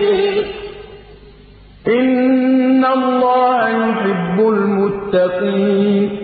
مُدَّتِهِمْ ۖ إِنَّ اللَّهَ يُحِبُّ الْمُتَّقِينَ